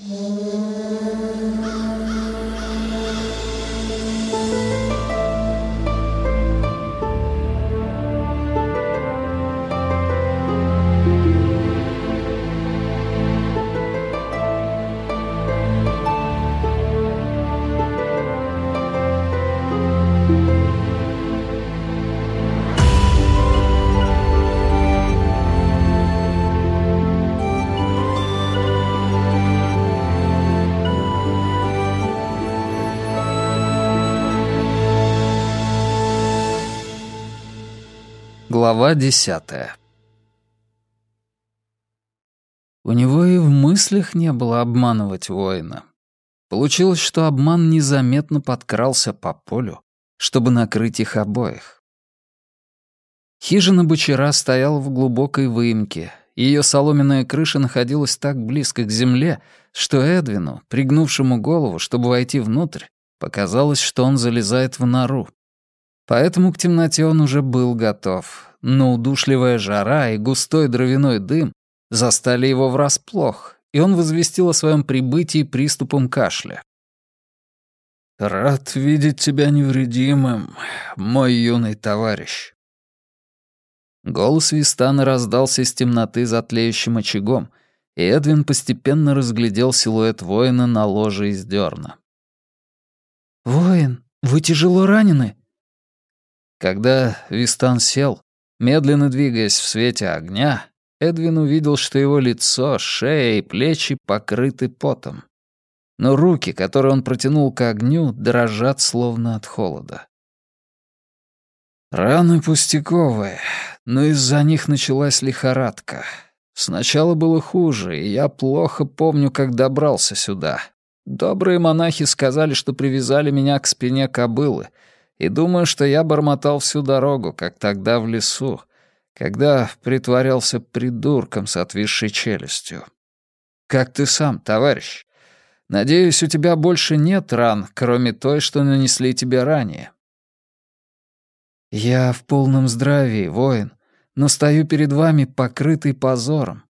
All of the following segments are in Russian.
Mm-hmm. Глава десятая У него и в мыслях не было обманывать воина. Получилось, что обман незаметно подкрался по полю, чтобы накрыть их обоих. Хижина бочера стояла в глубокой выемке, ее соломенная крыша находилась так близко к земле, что Эдвину, пригнувшему голову, чтобы войти внутрь, показалось, что он залезает в нору. Поэтому к темноте он уже был готов, но удушливая жара и густой дровяной дым застали его врасплох, и он возвестил о своем прибытии приступом кашля. «Рад видеть тебя невредимым, мой юный товарищ». Голос Вистана раздался из темноты за тлеющим очагом, и Эдвин постепенно разглядел силуэт воина на ложе из дерна. «Воин, вы тяжело ранены?» Когда Вистан сел, Медленно двигаясь в свете огня, Эдвин увидел, что его лицо, шея и плечи покрыты потом. Но руки, которые он протянул к огню, дрожат словно от холода. Раны пустяковые, но из-за них началась лихорадка. Сначала было хуже, и я плохо помню, как добрался сюда. Добрые монахи сказали, что привязали меня к спине кобылы — и думаю, что я бормотал всю дорогу, как тогда в лесу, когда притворялся придурком с отвисшей челюстью. Как ты сам, товарищ? Надеюсь, у тебя больше нет ран, кроме той, что нанесли тебе ранее. Я в полном здравии, воин, но стою перед вами покрытый позором.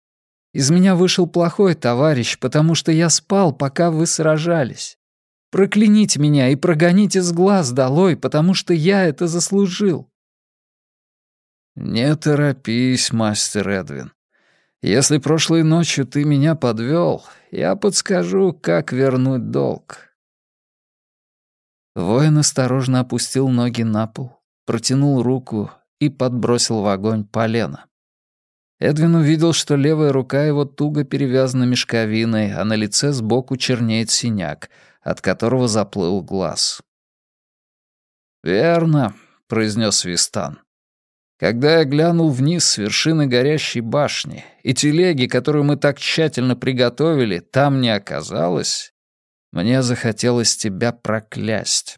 Из меня вышел плохой товарищ, потому что я спал, пока вы сражались. Прокляните меня и прогоните с глаз долой, потому что я это заслужил». «Не торопись, мастер Эдвин. Если прошлой ночью ты меня подвел, я подскажу, как вернуть долг». Воин осторожно опустил ноги на пол, протянул руку и подбросил в огонь полено. Эдвин увидел, что левая рука его туго перевязана мешковиной, а на лице сбоку чернеет синяк — от которого заплыл глаз. «Верно», — произнес Вистан. «Когда я глянул вниз с вершины горящей башни, и телеги, которую мы так тщательно приготовили, там не оказалось, мне захотелось тебя проклясть.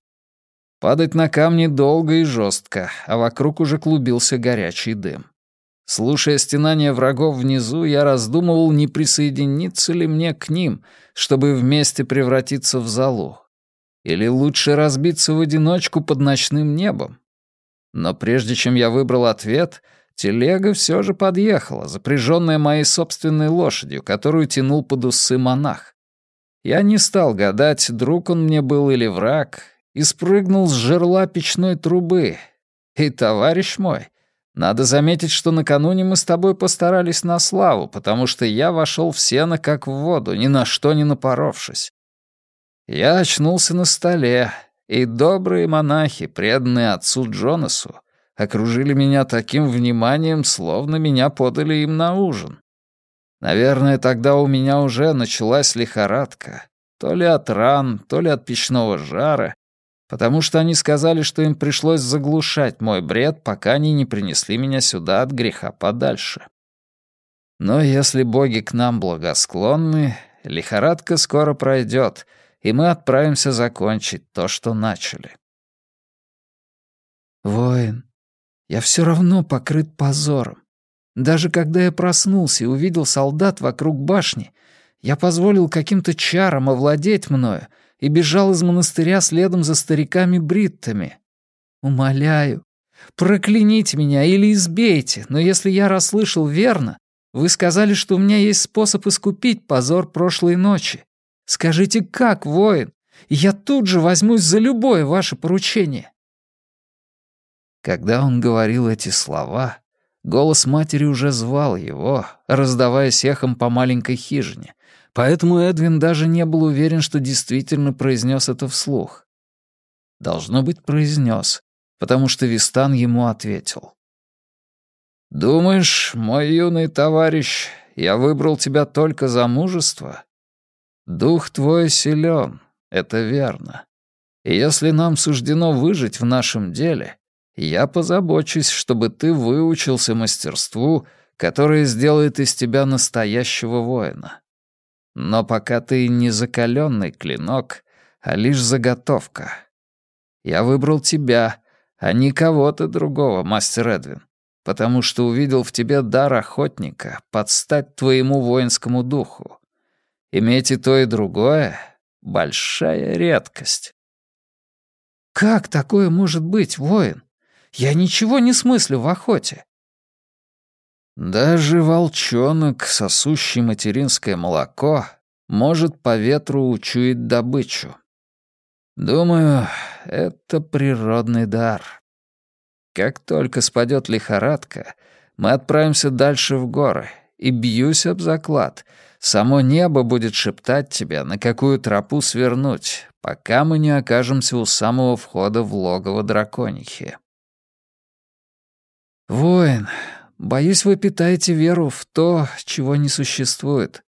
Падать на камни долго и жестко, а вокруг уже клубился горячий дым. Слушая стенания врагов внизу, я раздумывал, не присоединиться ли мне к ним, чтобы вместе превратиться в залу. Или лучше разбиться в одиночку под ночным небом. Но прежде чем я выбрал ответ, телега все же подъехала, запряженная моей собственной лошадью, которую тянул под усы монах. Я не стал гадать, друг он мне был или враг, и спрыгнул с жерла печной трубы. И, товарищ мой, надо заметить, что накануне мы с тобой постарались на славу, потому что я вошел в сено как в воду, ни на что не напоровшись. Я очнулся на столе, и добрые монахи, преданные отцу Джонасу, окружили меня таким вниманием, словно меня подали им на ужин. Наверное, тогда у меня уже началась лихорадка, то ли от ран, то ли от печного жара, потому что они сказали, что им пришлось заглушать мой бред, пока они не принесли меня сюда от греха подальше. Но если боги к нам благосклонны, лихорадка скоро пройдет, и мы отправимся закончить то, что начали. Воин, я все равно покрыт позором. Даже когда я проснулся и увидел солдат вокруг башни, я позволил каким-то чарам овладеть мною — и бежал из монастыря следом за стариками-бриттами. Умоляю, прокляните меня или избейте, но если я расслышал верно, вы сказали, что у меня есть способ искупить позор прошлой ночи, Скажите, как, воин? Я тут же возьмусь за любое ваше поручение». Когда он говорил эти слова, голос матери уже звал его, раздаваясь эхом по маленькой хижине, поэтому Эдвин даже не был уверен, что действительно произнес это вслух. Должно быть, произнес, потому что Вистан ему ответил. «Думаешь, мой юный товарищ, я выбрал тебя только за мужество? Дух твой силен, это верно. И если нам суждено выжить в нашем деле, я позабочусь, чтобы ты выучился мастерству, которое сделает из тебя настоящего воина. Но пока ты не закаленный клинок, а лишь заготовка. Я выбрал тебя, а не кого-то другого, мастер Эдвин, потому что увидел в тебе дар охотника подстать твоему воинскому духу. Иметь и то, и другое — большая редкость. «Как такое может быть, воин? Я ничего не смыслю в охоте». Даже волчонок, сосущий материнское молоко, может по ветру учуять добычу. Думаю, это природный дар. Как только спадет лихорадка, мы отправимся дальше в горы, и бьюсь об заклад — Само небо будет шептать тебе, на какую тропу свернуть, пока мы не окажемся у самого входа в логово драконихи. «Воин, боюсь, вы питаете веру в то, чего не существует.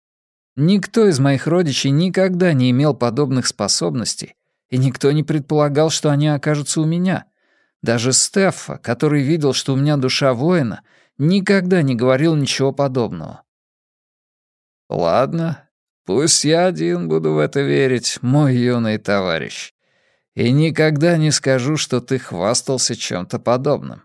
Никто из моих родичей никогда не имел подобных способностей, и никто не предполагал, что они окажутся у меня. Даже Стефа, который видел, что у меня душа воина, никогда не говорил ничего подобного. Ладно, пусть я один буду в это верить, мой юный товарищ. И никогда не скажу, что ты хвастался чем-то подобным.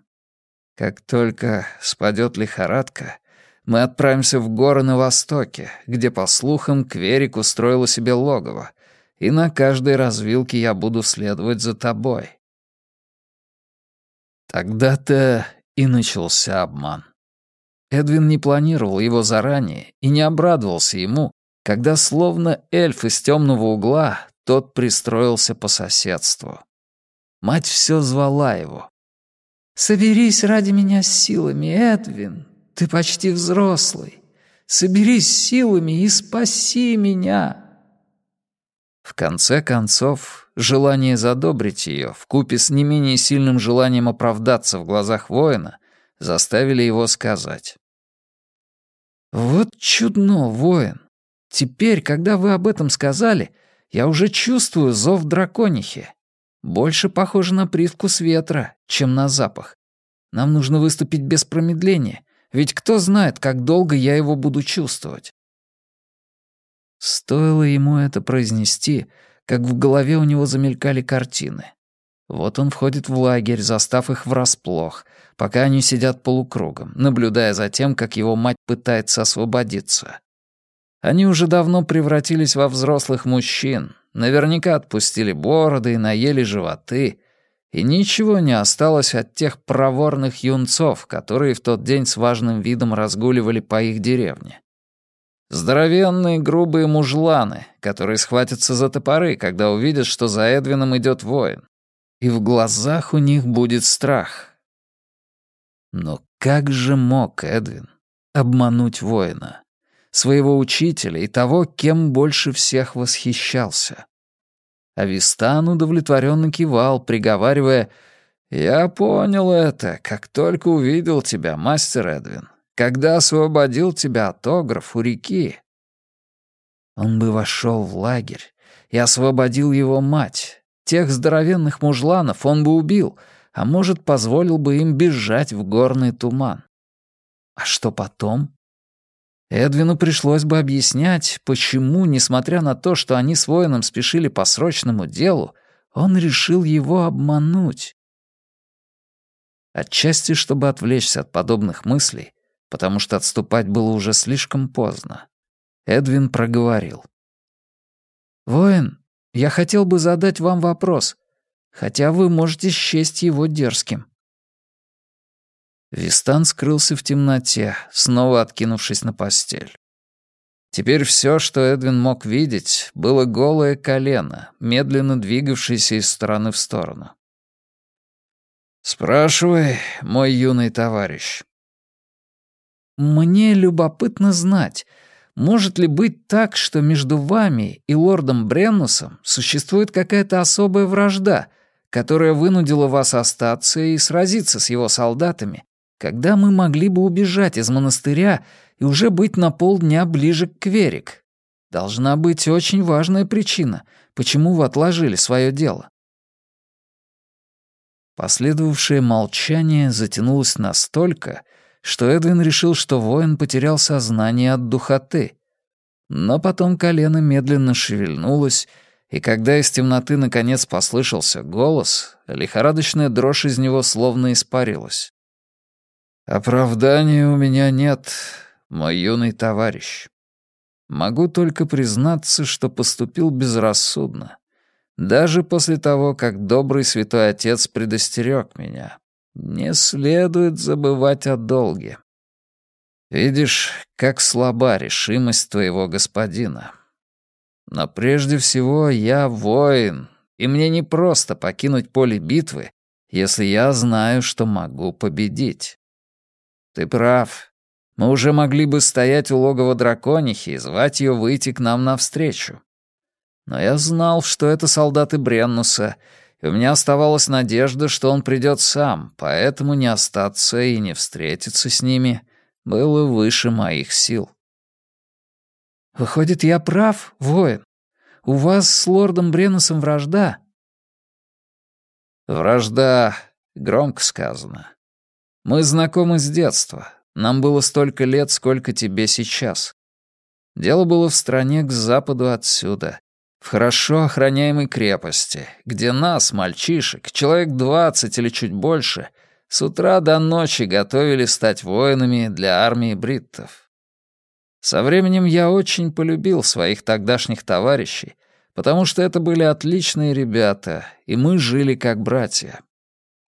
Как только спадет лихорадка, мы отправимся в горы на востоке, где, по слухам, Кверик устроила себе логово, и на каждой развилке я буду следовать за тобой. Тогда-то и начался обман. Эдвин не планировал его заранее и не обрадовался ему, когда, словно эльф из темного угла, тот пристроился по соседству. Мать все звала его. «Соберись ради меня с силами, Эдвин. Ты почти взрослый. Соберись силами и спаси меня». В конце концов, желание задобрить ее, вкупе с не менее сильным желанием оправдаться в глазах воина, заставили его сказать. «Вот чудно, воин. Теперь, когда вы об этом сказали, я уже чувствую зов драконихи. Больше похоже на привкус ветра, чем на запах. Нам нужно выступить без промедления, ведь кто знает, как долго я его буду чувствовать». Стоило ему это произнести, как в голове у него замелькали картины. Вот он входит в лагерь, застав их врасплох, пока они сидят полукругом, наблюдая за тем, как его мать пытается освободиться. Они уже давно превратились во взрослых мужчин, наверняка отпустили бороды и наели животы, и ничего не осталось от тех проворных юнцов, которые в тот день с важным видом разгуливали по их деревне. Здоровенные грубые мужланы, которые схватятся за топоры, когда увидят, что за Эдвином идет воин и в глазах у них будет страх. Но как же мог Эдвин обмануть воина, своего учителя и того, кем больше всех восхищался? Авистан удовлетворенно кивал, приговаривая «Я понял это, как только увидел тебя, мастер Эдвин, когда освободил тебя от огров у реки». Он бы вошел в лагерь и освободил его мать, Тех здоровенных мужланов он бы убил, а может, позволил бы им бежать в горный туман. А что потом? Эдвину пришлось бы объяснять, почему, несмотря на то, что они с воином спешили по срочному делу, он решил его обмануть. Отчасти, чтобы отвлечься от подобных мыслей, потому что отступать было уже слишком поздно, Эдвин проговорил. «Воин, я хотел бы задать вам вопрос, хотя вы можете счесть его дерзким». Вистан скрылся в темноте, снова откинувшись на постель. Теперь все, что Эдвин мог видеть, было голое колено, медленно двигавшееся из стороны в сторону. «Спрашивай, мой юный товарищ». «Мне любопытно знать, может ли быть так, что между вами и лордом Бреннусом существует какая-то особая вражда, которая вынудила вас остаться и сразиться с его солдатами, когда мы могли бы убежать из монастыря и уже быть на полдня ближе к Кверик. Должна быть очень важная причина, почему вы отложили свое дело. Последовавшее молчание затянулось настолько, что Эдвин решил, что воин потерял сознание от духоты. Но потом колено медленно шевельнулось, и когда из темноты наконец послышался голос, лихорадочная дрожь из него словно испарилась. «Оправдания у меня нет, мой юный товарищ. Могу только признаться, что поступил безрассудно, даже после того, как добрый святой отец предостерег меня. Не следует забывать о долге. Видишь, как слаба решимость твоего господина. Но прежде всего я воин, и мне не просто покинуть поле битвы, если я знаю, что могу победить. Ты прав. Мы уже могли бы стоять у логова драконихи и звать ее выйти к нам навстречу. Но я знал, что это солдаты Бреннуса, и у меня оставалась надежда, что он придет сам, поэтому не остаться и не встретиться с ними было выше моих сил. «Выходит, я прав, воин? У вас с лордом Бреннусом вражда?» «Вражда, громко сказано. Мы знакомы с детства. Нам было столько лет, сколько тебе сейчас. Дело было в стране к западу отсюда, в хорошо охраняемой крепости, где нас, мальчишек, человек двадцать или чуть больше, с утра до ночи готовили стать воинами для армии бриттов. Со временем я очень полюбил своих тогдашних товарищей, потому что это были отличные ребята, и мы жили как братья.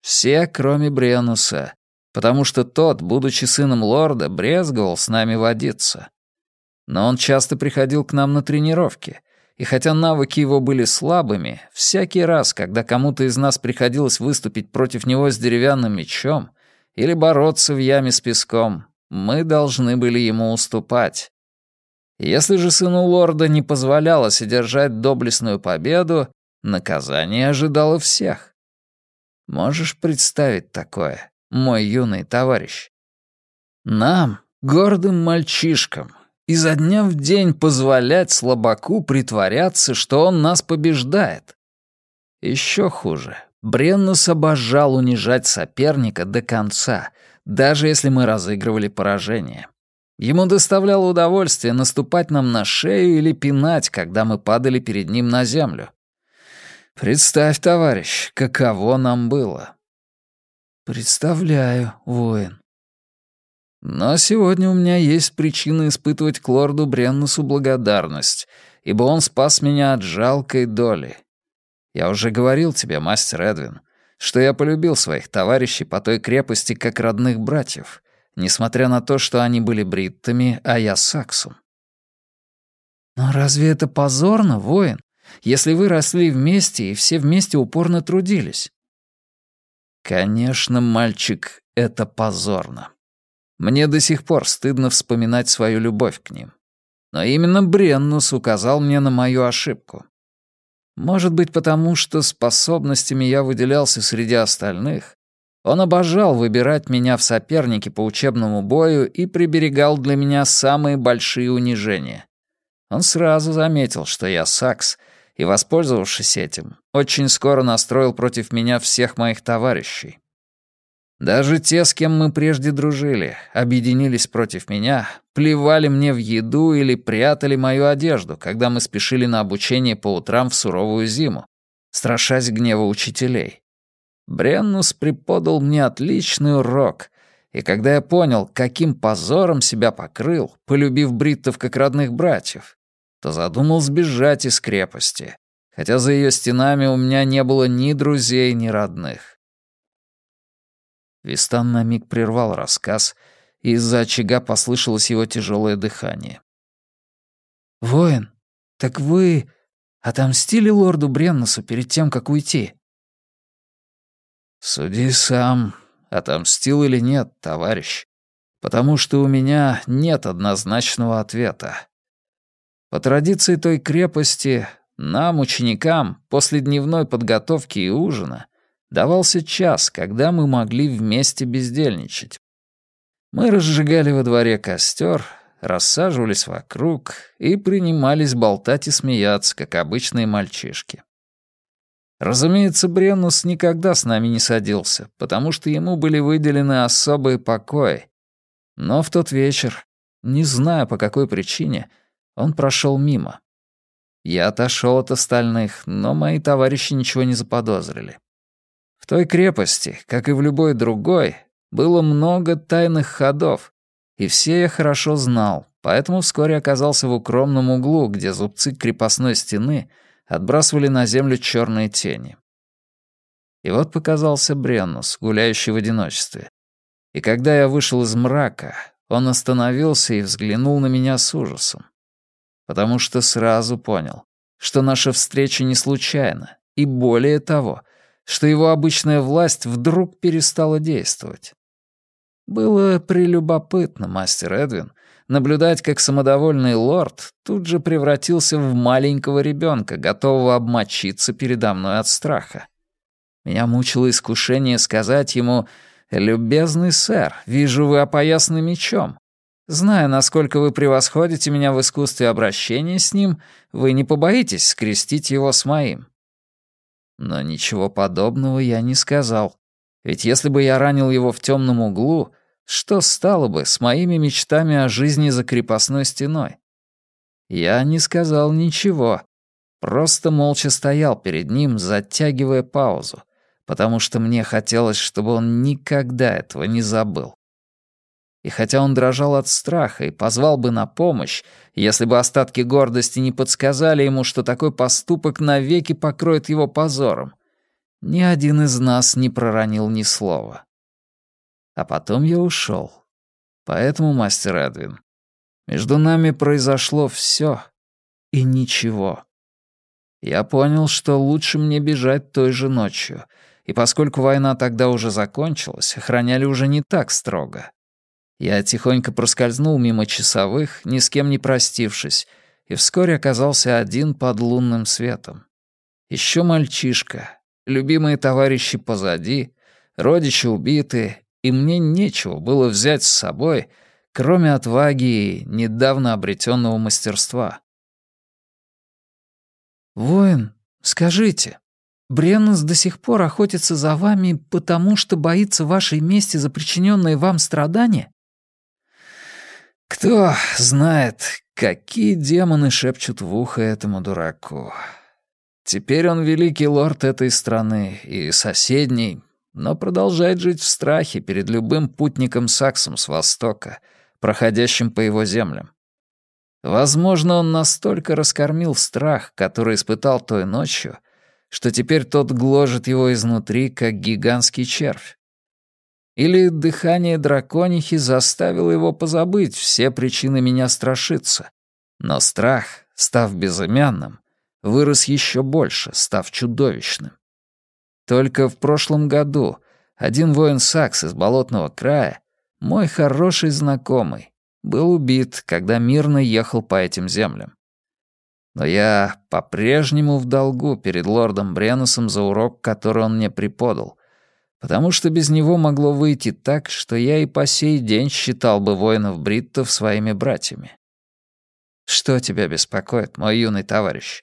Все, кроме Бренуса, потому что тот, будучи сыном лорда, брезговал с нами водиться. Но он часто приходил к нам на тренировки — и хотя навыки его были слабыми, всякий раз, когда кому-то из нас приходилось выступить против него с деревянным мечом или бороться в яме с песком, мы должны были ему уступать. Если же сыну лорда не позволялось одержать доблестную победу, наказание ожидало всех. Можешь представить такое, мой юный товарищ? Нам, гордым мальчишкам, изо дня в день позволять слабаку притворяться, что он нас побеждает. Еще хуже. Бреннус обожал унижать соперника до конца, даже если мы разыгрывали поражение. Ему доставляло удовольствие наступать нам на шею или пинать, когда мы падали перед ним на землю. Представь, товарищ, каково нам было. Представляю, воин. Но сегодня у меня есть причина испытывать к лорду Бреннусу благодарность, ибо он спас меня от жалкой доли. Я уже говорил тебе, мастер Эдвин, что я полюбил своих товарищей по той крепости как родных братьев, несмотря на то, что они были бриттами, а я саксом. Но разве это позорно, воин, если вы росли вместе и все вместе упорно трудились? Конечно, мальчик, это позорно. Мне до сих пор стыдно вспоминать свою любовь к ним. Но именно Бреннус указал мне на мою ошибку. Может быть, потому что способностями я выделялся среди остальных. Он обожал выбирать меня в соперники по учебному бою и приберегал для меня самые большие унижения. Он сразу заметил, что я сакс, и, воспользовавшись этим, очень скоро настроил против меня всех моих товарищей. Даже те, с кем мы прежде дружили, объединились против меня, плевали мне в еду или прятали мою одежду, когда мы спешили на обучение по утрам в суровую зиму, страшась гнева учителей. Бреннус преподал мне отличный урок, и когда я понял, каким позором себя покрыл, полюбив бриттов как родных братьев, то задумал сбежать из крепости, хотя за ее стенами у меня не было ни друзей, ни родных. Вистан на миг прервал рассказ, и из-за очага послышалось его тяжелое дыхание. «Воин, так вы отомстили лорду Бренносу перед тем, как уйти?» «Суди сам, отомстил или нет, товарищ, потому что у меня нет однозначного ответа. По традиции той крепости, нам, ученикам, после дневной подготовки и ужина, давался час, когда мы могли вместе бездельничать. Мы разжигали во дворе костер, рассаживались вокруг и принимались болтать и смеяться, как обычные мальчишки. Разумеется, Бреннус никогда с нами не садился, потому что ему были выделены особые покои. Но в тот вечер, не знаю по какой причине, он прошел мимо. Я отошел от остальных, но мои товарищи ничего не заподозрили. В той крепости, как и в любой другой, было много тайных ходов, и все я хорошо знал, поэтому вскоре оказался в укромном углу, где зубцы крепостной стены отбрасывали на землю черные тени. И вот показался Бреннус, гуляющий в одиночестве. И когда я вышел из мрака, он остановился и взглянул на меня с ужасом потому что сразу понял, что наша встреча не случайна, и более того, что его обычная власть вдруг перестала действовать. Было прелюбопытно, мастер Эдвин, наблюдать, как самодовольный лорд тут же превратился в маленького ребенка, готового обмочиться передо мной от страха. Меня мучило искушение сказать ему «Любезный сэр, вижу, вы опоясаны мечом. Зная, насколько вы превосходите меня в искусстве обращения с ним, вы не побоитесь скрестить его с моим». Но ничего подобного я не сказал. Ведь если бы я ранил его в темном углу, что стало бы с моими мечтами о жизни за крепостной стеной? Я не сказал ничего, просто молча стоял перед ним, затягивая паузу, потому что мне хотелось, чтобы он никогда этого не забыл. И хотя он дрожал от страха и позвал бы на помощь, если бы остатки гордости не подсказали ему, что такой поступок навеки покроет его позором, ни один из нас не проронил ни слова. А потом я ушел. Поэтому, мастер Эдвин, между нами произошло все и ничего. Я понял, что лучше мне бежать той же ночью, и поскольку война тогда уже закончилась, охраняли уже не так строго. Я тихонько проскользнул мимо часовых, ни с кем не простившись, и вскоре оказался один под лунным светом. Еще мальчишка, любимые товарищи позади, родичи убиты, и мне нечего было взять с собой, кроме отваги и недавно обретенного мастерства. «Воин, скажите, Бреннус до сих пор охотится за вами, потому что боится вашей мести за причиненные вам страдания?» Кто знает, какие демоны шепчут в ухо этому дураку. Теперь он великий лорд этой страны и соседней, но продолжает жить в страхе перед любым путником-саксом с востока, проходящим по его землям. Возможно, он настолько раскормил страх, который испытал той ночью, что теперь тот гложет его изнутри, как гигантский червь. Или дыхание драконихи заставило его позабыть все причины меня страшиться. Но страх, став безымянным, вырос еще больше, став чудовищным. Только в прошлом году один воин Сакс из болотного края, мой хороший знакомый, был убит, когда мирно ехал по этим землям. Но я по-прежнему в долгу перед лордом Бренусом за урок, который он мне преподал, потому что без него могло выйти так, что я и по сей день считал бы воинов-бриттов своими братьями. Что тебя беспокоит, мой юный товарищ?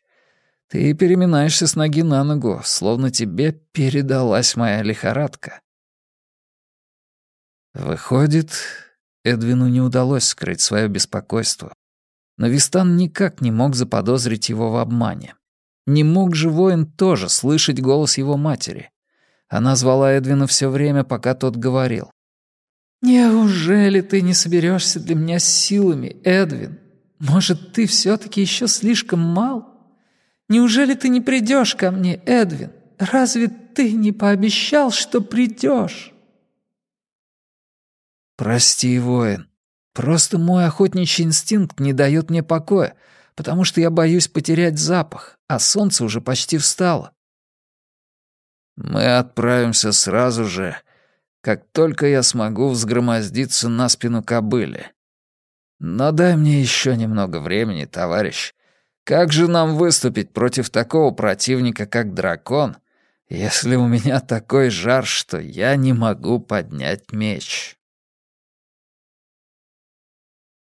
Ты переминаешься с ноги на ногу, словно тебе передалась моя лихорадка. Выходит, Эдвину не удалось скрыть свое беспокойство. Но Вистан никак не мог заподозрить его в обмане. Не мог же воин тоже слышать голос его матери. Она звала Эдвина все время, пока тот говорил. «Неужели ты не соберешься для меня силами, Эдвин? Может, ты все-таки еще слишком мал? Неужели ты не придешь ко мне, Эдвин? Разве ты не пообещал, что придешь?» «Прости, воин. Просто мой охотничий инстинкт не дает мне покоя, потому что я боюсь потерять запах, а солнце уже почти встало». «Мы отправимся сразу же, как только я смогу взгромоздиться на спину кобыли. Но дай мне еще немного времени, товарищ. Как же нам выступить против такого противника, как дракон, если у меня такой жар, что я не могу поднять меч?»